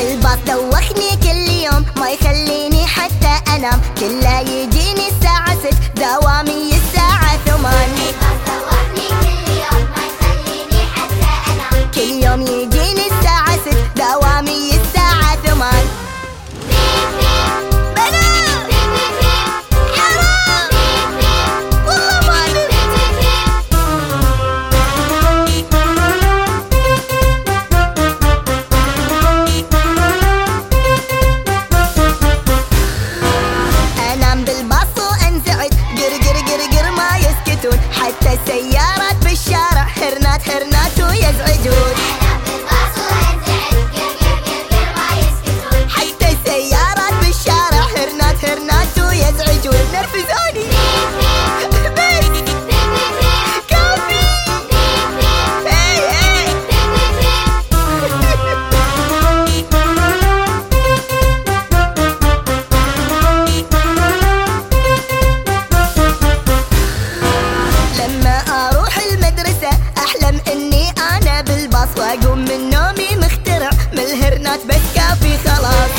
الباص دوخني كل يوم ما يخليني حتى أنام. كله يجيني خلاص وأقوم من نومي مخترع. ملهرنات بس كافي خلاص.